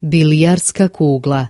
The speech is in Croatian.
Bilijarska kugla.